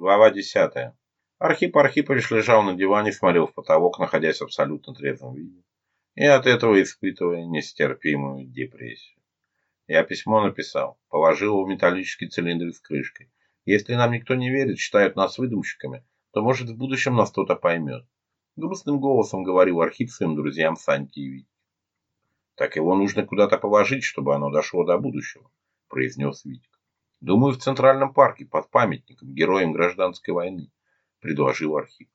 Глава 10. Архип Архипович лежал на диване, смотрел в потолок, находясь в абсолютно трезвом виде, и от этого испытывая нестерпимую депрессию. Я письмо написал, положил его в металлический цилиндр с крышкой. Если нам никто не верит, считают нас выдумщиками, то, может, в будущем нас кто-то поймет. Грустным голосом говорил Архип своим друзьям Саньке и Витьке. «Так его нужно куда-то положить, чтобы оно дошло до будущего», — произнес Витька. Думаю, в Центральном парке, под памятником, героям гражданской войны, предложил Архип.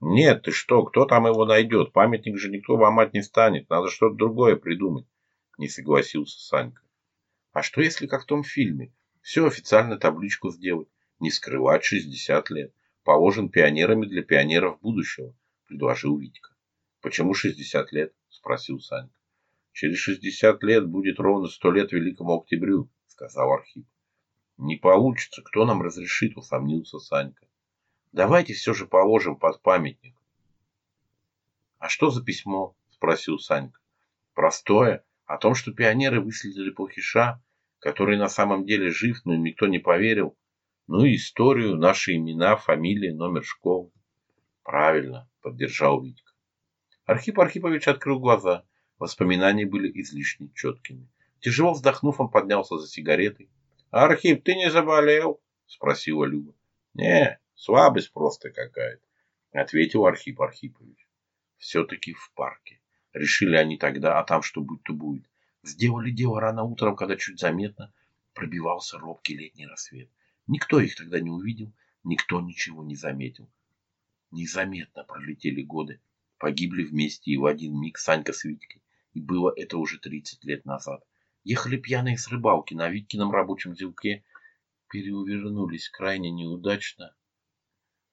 Нет, ты что, кто там его найдет? Памятник же никто ломать не станет, надо что-то другое придумать, не согласился Санька. А что если, как в том фильме, все официально табличку сделать, не скрывать 60 лет, положен пионерами для пионеров будущего, предложил Витька. Почему 60 лет? спросил Санька. Через 60 лет будет ровно 100 лет Великому Октябрю, сказал Архип. «Не получится. Кто нам разрешит?» – усомнился Санька. «Давайте все же положим под памятник». «А что за письмо?» – спросил Санька. «Простое. О том, что пионеры выследили Плохиша, который на самом деле жив, но им никто не поверил. Ну и историю, наши имена, фамилии, номер школы». «Правильно», – поддержал Витька. Архип Архипович открыл глаза. Воспоминания были излишне четкими. Тяжело вздохнув, он поднялся за сигаретой, Архип, ты не заболел? Спросила Люба. Не, слабость просто какая-то, ответил Архип Архипович. Все-таки в парке. Решили они тогда, а там что будет то будет. Сделали дело рано утром, когда чуть заметно пробивался робкий летний рассвет. Никто их тогда не увидел, никто ничего не заметил. Незаметно пролетели годы. Погибли вместе и в один миг Санька с Витькой. И было это уже 30 лет назад. Ехали пьяные с рыбалки на Виткином рабочем зелке, переувернулись крайне неудачно.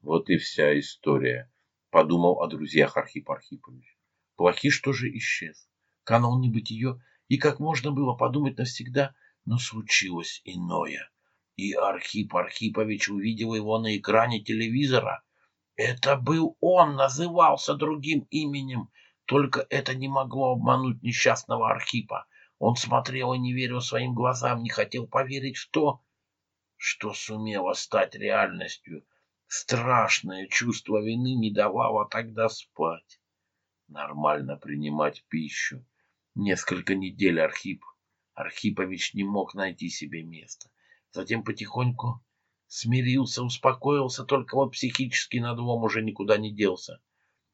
Вот и вся история, подумал о друзьях Архип Архипович. Плохий что же исчез. Канул небытие, и как можно было подумать навсегда, но случилось иное. И Архип Архипович увидел его на экране телевизора. Это был он, назывался другим именем, только это не могло обмануть несчастного Архипа. Он смотрел и не верил своим глазам, не хотел поверить в то, что сумело стать реальностью. Страшное чувство вины не давало тогда спать. Нормально принимать пищу. Несколько недель Архип Архипович не мог найти себе места. Затем потихоньку смирился, успокоился, только вот психический надлом уже никуда не делся.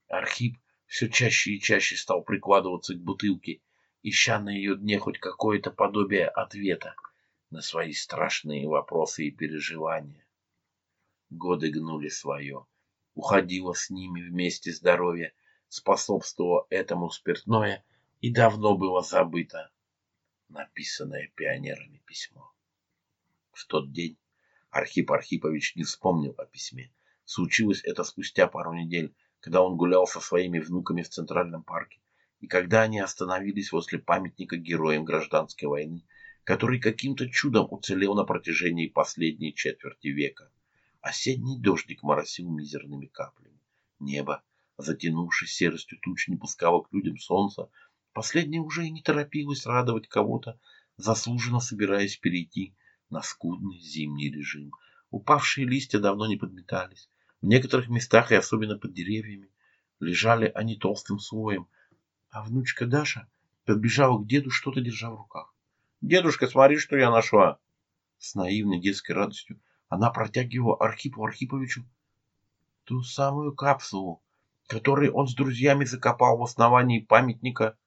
Архип все чаще и чаще стал прикладываться к бутылке ища на ее дне хоть какое-то подобие ответа на свои страшные вопросы и переживания. Годы гнули свое. Уходило с ними вместе здоровье, способствовало этому спиртное, и давно было забыто написанное пионерами письмо. В тот день Архип Архипович не вспомнил о письме. Случилось это спустя пару недель, когда он гулял со своими внуками в Центральном парке и когда они остановились возле памятника героям гражданской войны, который каким-то чудом уцелел на протяжении последней четверти века. Осенний дождик моросил мизерными каплями. Небо, затянувшись серостью туч, не пускало к людям солнца. Последнее уже и не торопилось радовать кого-то, заслуженно собираясь перейти на скудный зимний режим. Упавшие листья давно не подметались. В некоторых местах, и особенно под деревьями, лежали они толстым слоем – а внучка Даша подбежала к деду, что-то держа в руках. «Дедушка, смотри, что я нашла!» С наивной детской радостью она протягивала Архипу Архиповичу ту самую капсулу, которую он с друзьями закопал в основании памятника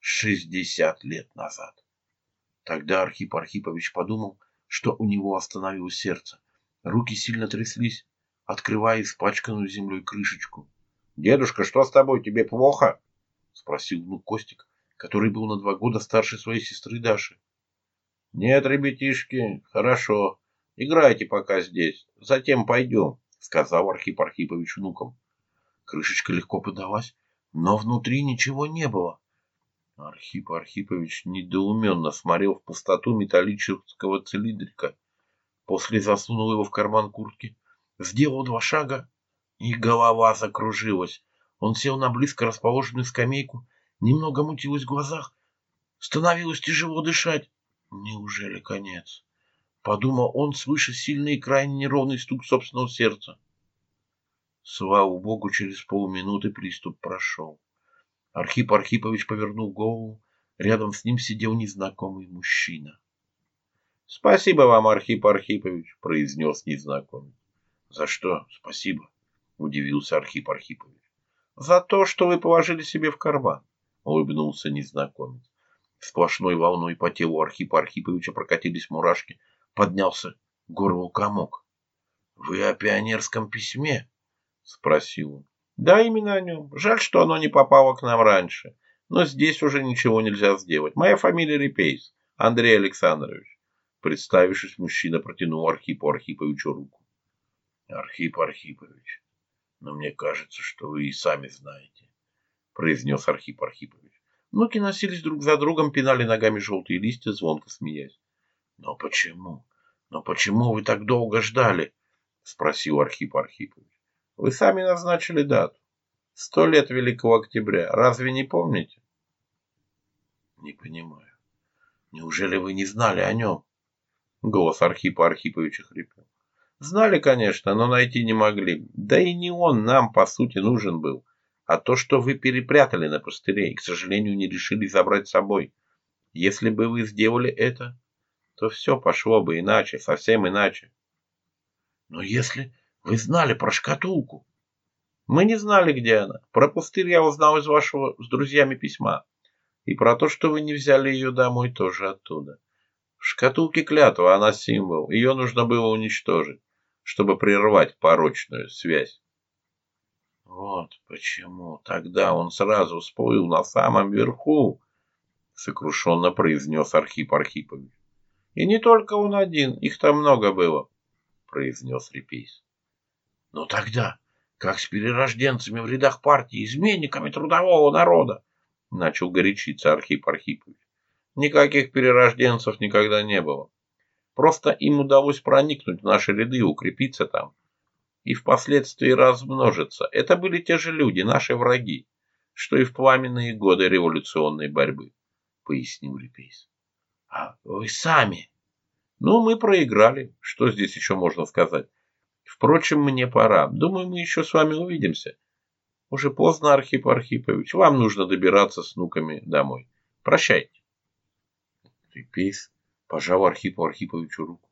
60 лет назад. Тогда Архип Архипович подумал, что у него остановилось сердце. Руки сильно тряслись, открывая испачканную землей крышечку. «Дедушка, что с тобой? Тебе плохо?» спросил внук Костик, который был на два года старше своей сестры Даши. Нет, ребятишки, хорошо. Играйте пока здесь, затем пойдем, сказал Архип Архипович внукам. Крышечка легко подалась, но внутри ничего не было. Архип Архипович недоуменно смотрел в пустоту металлического цилиндрика. После засунул его в карман куртки, сделал два шага, и голова закружилась. Он сел на близко расположенную скамейку, немного мутилось в глазах, становилось тяжело дышать. Неужели конец? Подумал он, свыше сильный и крайне неровный стук собственного сердца. Слава богу, через полминуты приступ прошел. Архип Архипович повернул голову. Рядом с ним сидел незнакомый мужчина. — Спасибо вам, Архип Архипович, — произнес незнакомый. — За что спасибо? — удивился Архип Архипович. За то, что вы положили себе в карман, улыбнулся незнакомец. Сплошной волной по телу Архипа Архиповича прокатились мурашки. Поднялся горло комок. — Вы о пионерском письме? — спросил он. — Да, именно о нем. Жаль, что оно не попало к нам раньше. Но здесь уже ничего нельзя сделать. Моя фамилия Репейс, Андрей Александрович. Представившись, мужчина протянул Архипу Архиповичу руку. — Архип Архипович, но мне кажется, что вы и сами знаете, — произнес Архип Архипович. Внуки носились друг за другом, пинали ногами желтые листья, звонко смеясь. — Но почему? Но почему вы так долго ждали? — спросил Архип Архипович. — Вы сами назначили дату. Сто лет Великого Октября. Разве не помните? — Не понимаю. Неужели вы не знали о нем? Голос Архипа Архиповича хрипел. Знали, конечно, но найти не могли. Да и не он нам, по сути, нужен был. А то, что вы перепрятали на пустыре и, к сожалению, не решили забрать с собой. Если бы вы сделали это, то все пошло бы иначе, совсем иначе. Но если вы знали про шкатулку? Мы не знали, где она. Про пустырь я узнал из вашего с друзьями письма. И про то, что вы не взяли ее домой, тоже оттуда. В шкатулке клятва, она символ. Ее нужно было уничтожить чтобы прервать порочную связь. Вот почему тогда он сразу всплыл на самом верху, сокрушенно произнес Архип Архипович. И не только он один, их там много было, произнес Репейс. Но тогда, как с перерожденцами в рядах партии, изменниками трудового народа, начал горячиться Архип Архипович. Никаких перерожденцев никогда не было. Просто им удалось проникнуть в наши ряды и укрепиться там. И впоследствии размножиться. Это были те же люди, наши враги, что и в пламенные годы революционной борьбы, пояснил Репейс. А вы сами? Ну, мы проиграли. Что здесь еще можно сказать? Впрочем, мне пора. Думаю, мы еще с вами увидимся. Уже поздно, Архип Архипович. Вам нужно добираться с внуками домой. Прощайте. Репейс пожав Архипу Архиповичу руку.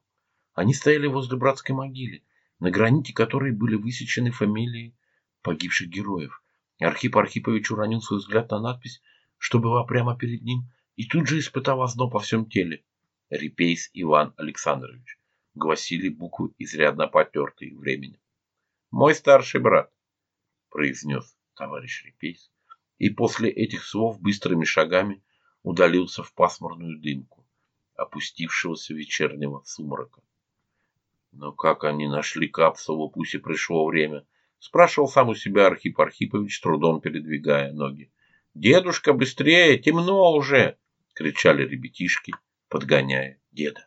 Они стояли возле братской могилы, на граните которой были высечены фамилии погибших героев. Архип Архипович уронил свой взгляд на надпись, что была прямо перед ним, и тут же испытал озноб по всем теле. Репейс Иван Александрович. Гласили буквы, изрядно потертые временем. «Мой старший брат», — произнес товарищ Репейс, и после этих слов быстрыми шагами удалился в пасмурную дымку опустившегося вечернего сумрака. Но как они нашли капсулу, пусть и пришло время, спрашивал сам у себя Архип Архипович, трудом передвигая ноги. «Дедушка, быстрее! Темно уже!» — кричали ребятишки, подгоняя деда.